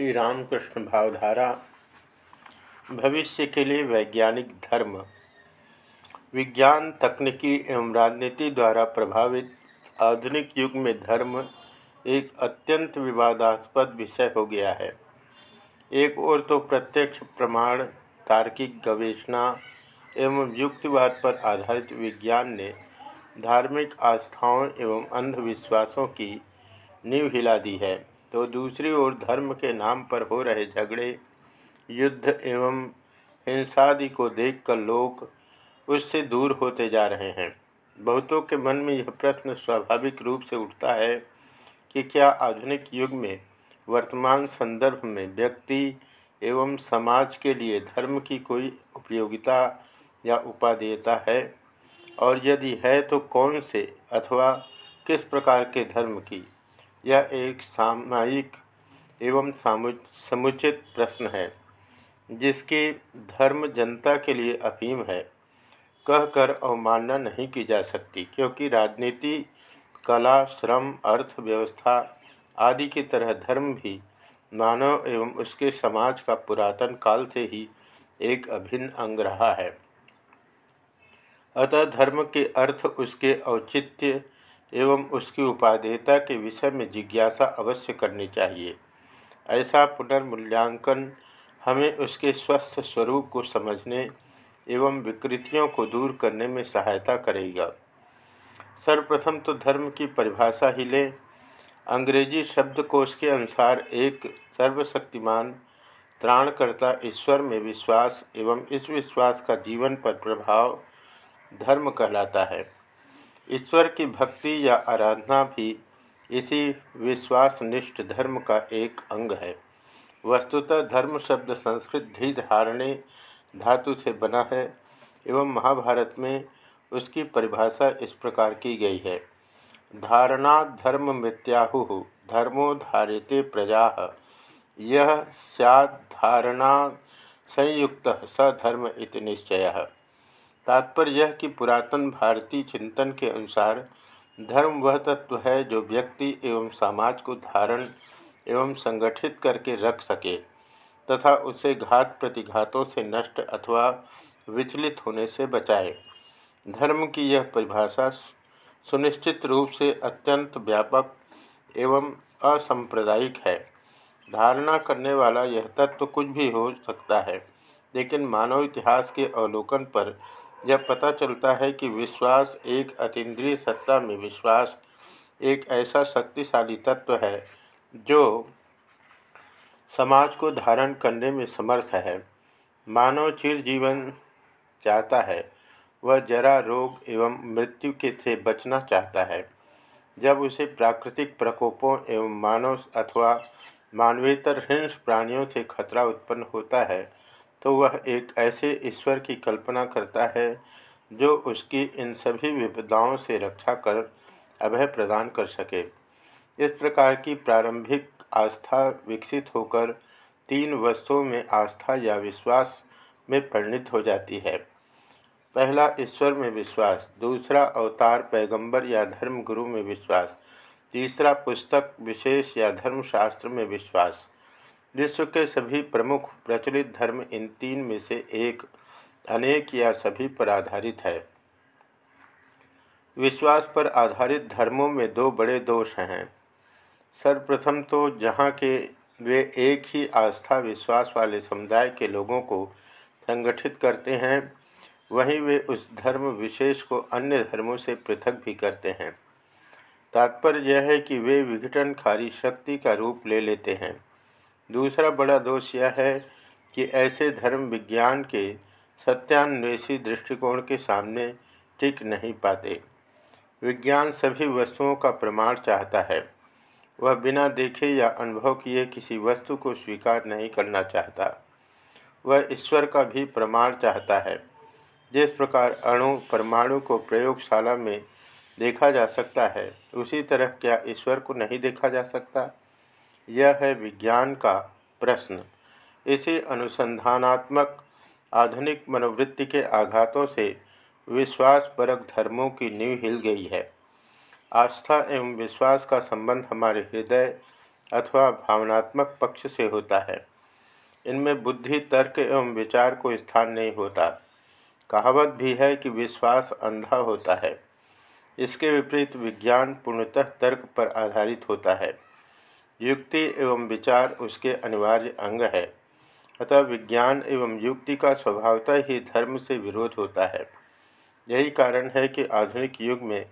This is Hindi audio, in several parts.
श्री रामकृष्ण भावधारा, भविष्य के लिए वैज्ञानिक धर्म, विज्ञान, तकनीकी एवं राजनीति द्वारा प्रभावित आधुनिक युग में धर्म एक अत्यंत विवादास्पद विषय हो गया है। एक ओर तो प्रत्यक्ष प्रमाण, तार्किक गवेषणा एवं युक्तिवाद पर आधारित विज्ञान ने धार्मिक आस्थाओं एवं अंधविश्वासों की नींव हिला दी है। तो दूसरी ओर धर्म के नाम पर हो रहे झगड़े, युद्ध एवं हिंसादि को देखकर लोग उससे दूर होते जा रहे हैं। बहुतों के मन में यह प्रश्न स्वाभाविक रूप से उठता है कि क्या आधुनिक युग में वर्तमान संदर्भ में व्यक्ति एवं समाज के लिए धर्म की कोई उपयोगिता या उपादेयता है? और यदि है तो कौन से अथवा किस प्रकार के धर्म की? यह एक सामायिक एवं समुचित प्रश्न है, जिसकी धर्म जनता के लिए अफीम है। कहकर अवमानना नहीं की जा सकती, क्योंकि राजनीति, कला, श्रम, अर्थव्यवस्था आदि की तरह धर्म भी मानव एवं उसके समाज का पुरातन काल से ही एक अभिन्न अंग रहा है। अतः धर्म के अर्थ उसके औचित्य एवं उसकी उपादेयता के विषय में जिज्ञासा अवश्य करनी चाहिए। ऐसा पुनर्मूल्यांकन हमें उसके स्वस्थ स्वरूप को समझने एवं विकृतियों को दूर करने में सहायता करेगा। सर्वप्रथम तो धर्म की परिभाषा ही लें। अंग्रेज़ी शब्दकोश के अनुसार एक सर्वशक्तिमान त्राणकर्ता ईश्वर में विश्वास एवं इस विश्वास का जीवन पर प्रभाव धर्म कहलाता है। ईश्वर की भक्ति या आराधना भी इसी विश्वासनिष्ठ धर्म का एक अंग है। वस्तुतः धर्म शब्द संस्कृत धी धारणे धातु से बना है एवं महाभारत में उसकी परिभाषा इस प्रकार की गई है। धारणा धर्म मृत्याहु धर्मो धार्यते प्रजा। यह सैधारणा संयुक्त सधर्म इति निश्चय। तात्पर्य यह कि पुरातन भारतीय चिंतन के अनुसार धर्म वह तत्व है जो व्यक्ति एवं समाज को धारण एवं संगठित करके रख सके तथा उसे घात प्रतिघातों से नष्ट अथवा विचलित होने से बचाए। धर्म की यह परिभाषा सुनिश्चित रूप से अत्यंत व्यापक एवं असंप्रदायिक है। धारणा करने वाला यह तत्व कुछ भी हो सकता है, लेकिन मानव इतिहास के अवलोकन पर यह पता चलता है कि विश्वास एक अतीन्द्रिय सत्ता में विश्वास एक ऐसा शक्तिशाली तत्व है, जो समाज को धारण करने में समर्थ है। मानव चिर जीवन चाहता है, वह जरा रोग एवं मृत्यु के से बचना चाहता है। जब उसे प्राकृतिक प्रकोपों एवं मानव अथवा मानवेतर हिंस प्राणियों से खतरा उत्पन्न होता है तो वह एक ऐसे ईश्वर की कल्पना करता है, जो उसकी इन सभी विपदाओं से रक्षा कर अभय प्रदान कर सके। इस प्रकार की प्रारंभिक आस्था विकसित होकर तीन वस्तुओं में आस्था या विश्वास में परिणित हो जाती है। पहला, ईश्वर में विश्वास। दूसरा, अवतार, पैगंबर या धर्म गुरु में विश्वास। तीसरा, पुस्तक, विशेष या धर्मशास्त्र में विश्वास। विश्व के सभी प्रमुख प्रचलित धर्म इन तीन में से एक, अनेक या सभी पर आधारित है। विश्वास पर आधारित धर्मों में दो बड़े दोष हैं। सर्वप्रथम तो जहाँ के वे एक ही आस्था विश्वास वाले समुदाय के लोगों को संगठित करते हैं, वहीं वे उस धर्म विशेष को अन्य धर्मों से पृथक भी करते हैं। तात्पर्य यह है कि वे विघटनकारी शक्ति का रूप ले लेते हैं। दूसरा बड़ा दोष यह है कि ऐसे धर्म विज्ञान के सत्यान्वेषी दृष्टिकोण के सामने टिक नहीं पाते। विज्ञान सभी वस्तुओं का प्रमाण चाहता है। वह बिना देखे या अनुभव किए किसी वस्तु को स्वीकार नहीं करना चाहता। वह ईश्वर का भी प्रमाण चाहता है। जिस प्रकार अणु परमाणु को प्रयोगशाला में देखा जा सकता है, उसी तरह क्या ईश्वर को नहीं देखा जा सकता? यह है विज्ञान का प्रश्न। इसी अनुसंधानात्मक, आधुनिक मनोवृत्ति के आघातों से विश्वासपरक धर्मों की नींव हिल गई है। आस्था एवं विश्वास का संबंध हमारे हृदय अथवा भावनात्मक पक्ष से होता है। इनमें बुद्धि, तर्क एवं विचार को स्थान नहीं होता। कहावत भी है कि विश्वास अंधा होता है। इसके विपरीत विज्ञान पूर्णतः तर्क पर आधारित होता है। युक्ति एवं विचार उसके अनिवार्य अंग है। अतः विज्ञान एवं युक्ति का स्वभावतः ही धर्म से विरोध होता है। यही कारण है कि आधुनिक युग में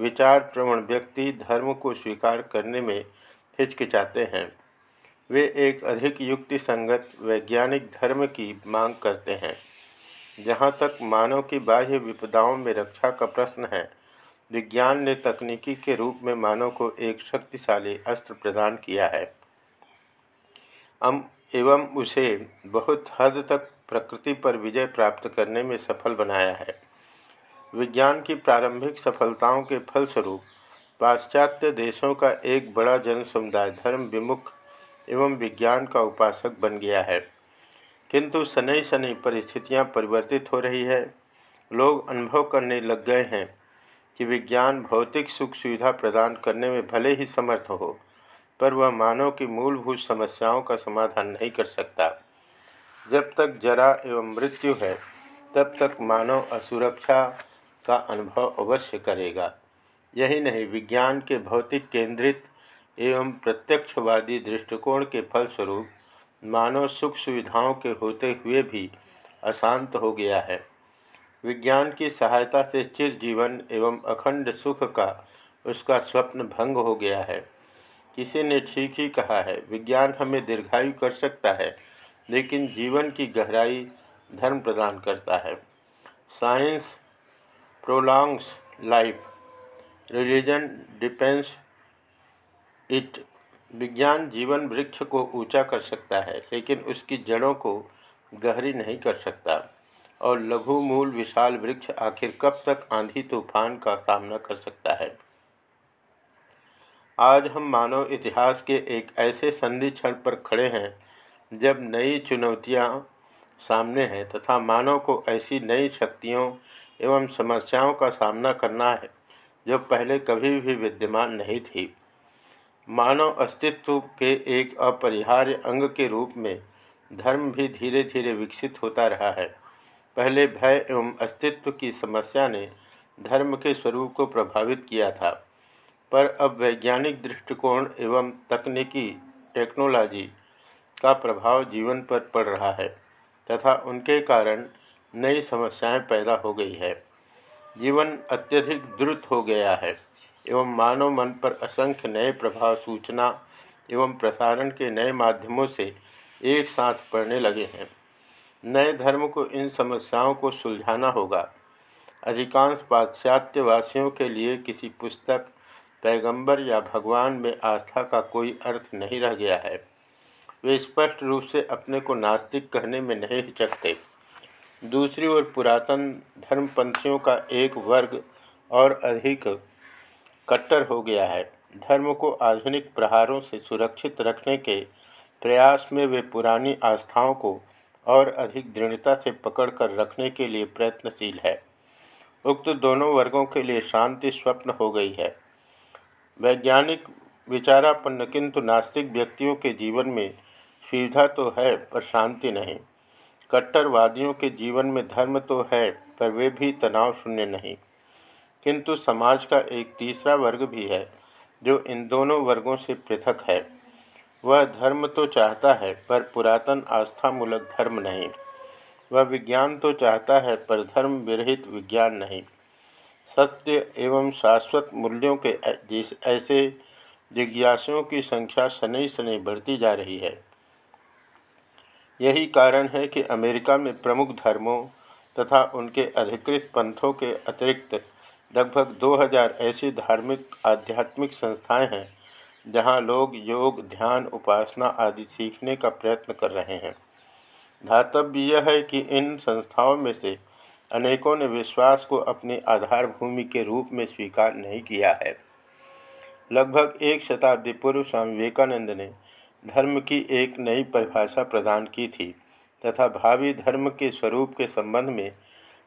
विचार प्रवण व्यक्ति धर्म को स्वीकार करने में हिचकिचाते हैं। वे एक अधिक युक्ति संगत वैज्ञानिक धर्म की मांग करते हैं। जहाँ तक मानव की बाह्य विपदाओं में रक्षा का प्रश्न है विज्ञान ने तकनीकी के रूप में मानव को एक शक्तिशाली अस्त्र प्रदान किया है। हम एवं उसे बहुत हद तक प्रकृति पर विजय प्राप्त करने में सफल बनाया है। विज्ञान की प्रारंभिक सफलताओं के फलस्वरूप पाश्चात्य देशों का एक बड़ा जन समुदाय धर्म विमुख एवं विज्ञान का उपासक बन गया है। किंतु शनि शनि परिस्थितियाँ परिवर्तित हो रही है। लोग अनुभव करने लग गए हैं। कि विज्ञान भौतिक सुख सुविधा प्रदान करने में भले ही समर्थ हो, पर वह मानव की मूलभूत समस्याओं का समाधान नहीं कर सकता। जब तक जरा एवं मृत्यु है, तब तक मानव असुरक्षा का अनुभव अवश्य करेगा। यही नहीं, विज्ञान के भौतिक केंद्रित एवं प्रत्यक्षवादी दृष्टिकोण के फलस्वरूप मानव सुख सुविधाओं के होते हुए भी अशांत हो गया है। विज्ञान की सहायता से चिर जीवन एवं अखंड सुख का उसका स्वप्न भंग हो गया है। किसी ने ठीक ही कहा है, विज्ञान हमें दीर्घायु कर सकता है, लेकिन जीवन की गहराई धर्म प्रदान करता है। Science, prolongs, life, religion depends it, विज्ञान जीवन वृक्ष को ऊँचा कर सकता है, लेकिन उसकी जड़ों को गहरी नहीं कर सकता। और लघु मूल विशाल वृक्ष आखिर कब तक आंधी तूफ़ान का सामना कर सकता है? आज हम मानव इतिहास के एक ऐसे संधि क्षण पर खड़े हैं, जब नई चुनौतियाँ सामने हैं तथा मानव को ऐसी नई शक्तियों एवं समस्याओं का सामना करना है, जो पहले कभी भी विद्यमान नहीं थी। मानव अस्तित्व के एक अपरिहार्य अंग के रूप में धर्म भी धीरे धीरे विकसित होता रहा है। पहले भय एवं अस्तित्व की समस्या ने धर्म के स्वरूप को प्रभावित किया था। पर अब वैज्ञानिक दृष्टिकोण एवं तकनीकी टेक्नोलॉजी का प्रभाव जीवन पर पड़ रहा है तथा उनके कारण नई समस्याएँ पैदा हो गई है। जीवन अत्यधिक द्रुत हो गया है एवं मानव मन पर असंख्य नए प्रभाव सूचना एवं प्रसारण के नए माध्यमों से एक साथ पड़ने लगे हैं। नए धर्म को, इन समस्याओं को सुलझाना होगा। अधिकांश पाश्चात्यवासियों के लिए किसी पुस्तक, पैगंबर या भगवान में आस्था का कोई अर्थ नहीं रह गया है। वे स्पष्ट रूप से अपने को नास्तिक कहने में नहीं हिचकते। दूसरी ओर पुरातन धर्मपंथियों का एक वर्ग और अधिक कट्टर हो गया है। धर्म को आधुनिक प्रहारों से सुरक्षित रखने के प्रयास में वे पुरानी आस्थाओं को और अधिक दृढ़ता से पकड़कर रखने के लिए प्रयत्नशील है। उक्त दोनों वर्गों के लिए शांति स्वप्न हो गई है। वैज्ञानिक विचारापन्न किंतु नास्तिक व्यक्तियों के जीवन में सुविधा तो है, पर शांति नहीं। कट्टरवादियों के जीवन में धर्म तो है, पर वे भी तनाव शून्य नहीं। किंतु समाज का एक तीसरा वर्ग भी है, जो इन दोनों वर्गों से पृथक है। वह धर्म तो चाहता है, पर पुरातन आस्थामूलक धर्म नहीं। वह विज्ञान तो चाहता है, पर धर्म विरहित विज्ञान नहीं। सत्य एवं शाश्वत मूल्यों के जिस, ऐसे जिज्ञासुओं की संख्या शनि शनि बढ़ती जा रही है। यही कारण है कि अमेरिका में प्रमुख धर्मों तथा उनके अधिकृत पंथों के अतिरिक्त लगभग 2000 ऐसी धार्मिक, आध्यात्मिक संस्थाएँ हैं जहाँ लोग योग, ध्यान, उपासना आदि सीखने का प्रयत्न कर रहे हैं। धातव्य यह है कि इन संस्थाओं में से अनेकों ने विश्वास को अपनी आधार भूमि के रूप में स्वीकार नहीं किया है। लगभग एक शताब्दी पूर्व स्वामी विवेकानंद ने धर्म की एक नई परिभाषा प्रदान की थी तथा भावी धर्म के स्वरूप के संबंध में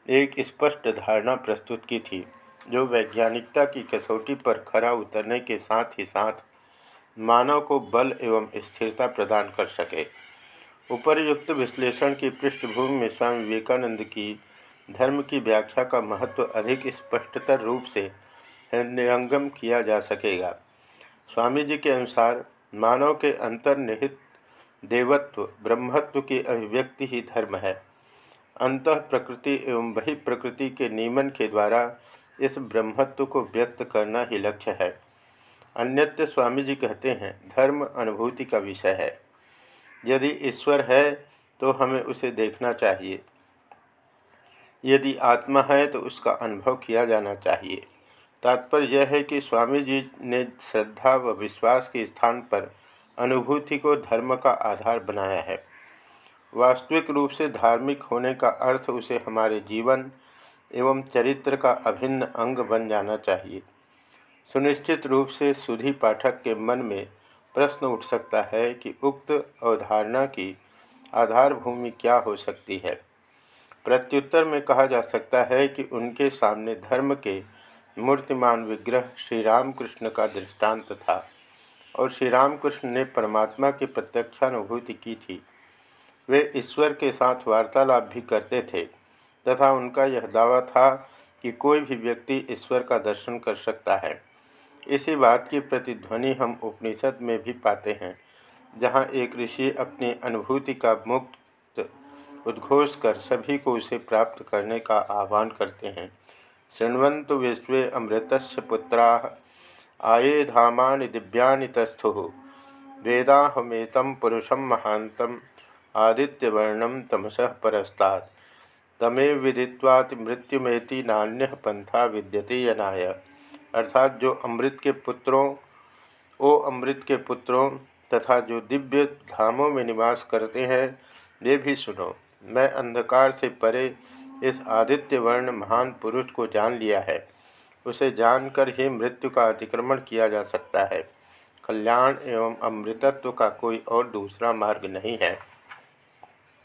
एक स्पष्ट धारणा प्रस्तुत की थी, जो वैज्ञानिकता की कसौटी पर खरा उतरने के साथ ही साथ मानव को बल एवं स्थिरता प्रदान कर सके। उपरयुक्त विश्लेषण की पृष्ठभूमि में स्वामी विवेकानंद की धर्म की व्याख्या का महत्व अधिक स्पष्टतर रूप से हृदयंगम किया जा सकेगा। स्वामी जी के अनुसार, मानव के अंतर्निहित देवत्व, ब्रह्मत्व की अभिव्यक्ति ही धर्म है। अंत प्रकृति एवं बहि प्रकृति के नियमन के द्वारा इस ब्रह्मत्व को व्यक्त करना ही लक्ष्य है। अन्यत्र स्वामी जी कहते हैं, धर्म अनुभूति का विषय है। यदि ईश्वर है तो हमें उसे देखना चाहिए। यदि आत्मा है तो उसका अनुभव किया जाना चाहिए। तात्पर्य यह है कि स्वामी जी ने श्रद्धा व विश्वास के स्थान पर अनुभूति को धर्म का आधार बनाया है। वास्तविक रूप से धार्मिक होने का अर्थ उसे हमारे जीवन एवं चरित्र का अभिन्न अंग बन जाना चाहिए। सुनिश्चित रूप से सुधी पाठक के मन में प्रश्न उठ सकता है कि उक्त अवधारणा की आधार भूमि क्या हो सकती है। प्रत्युत्तर में कहा जा सकता है कि उनके सामने धर्म के मूर्तिमान विग्रह श्री रामकृष्ण का दृष्टांत था और श्री रामकृष्ण ने परमात्मा की प्रत्यक्षानुभूति की थी। वे ईश्वर के साथ वार्तालाप भी करते थे तथा उनका यह दावा था कि कोई भी व्यक्ति ईश्वर का दर्शन कर सकता है। इसी बात की प्रतिध्वनि हम उपनिषद में भी पाते हैं, जहाँ एक ऋषि अपनी अनुभूति का मुक्त उद्घोष कर सभी को उसे प्राप्त करने का आह्वान करते हैं। शृण्वंतु विश्व अमृत पुत्रा, आए धामा दिव्यानि तस्थु, वेदाहमेतम पुरुषम महांतम आदित्यवर्णम तमस परस्ता तमे विदित्वाति मृत्युमेति नान्य पंथा विद्यते यनाय। अर्थात जो अमृत के पुत्रों, ओ अमृत के पुत्रों तथा जो दिव्य धामों में निवास करते हैं, वे भी सुनो। मैं अंधकार से परे इस आदित्य वर्ण महान पुरुष को जान लिया है। उसे जानकर ही मृत्यु का अतिक्रमण किया जा सकता है। कल्याण एवं अमृतत्व का कोई और दूसरा मार्ग नहीं है।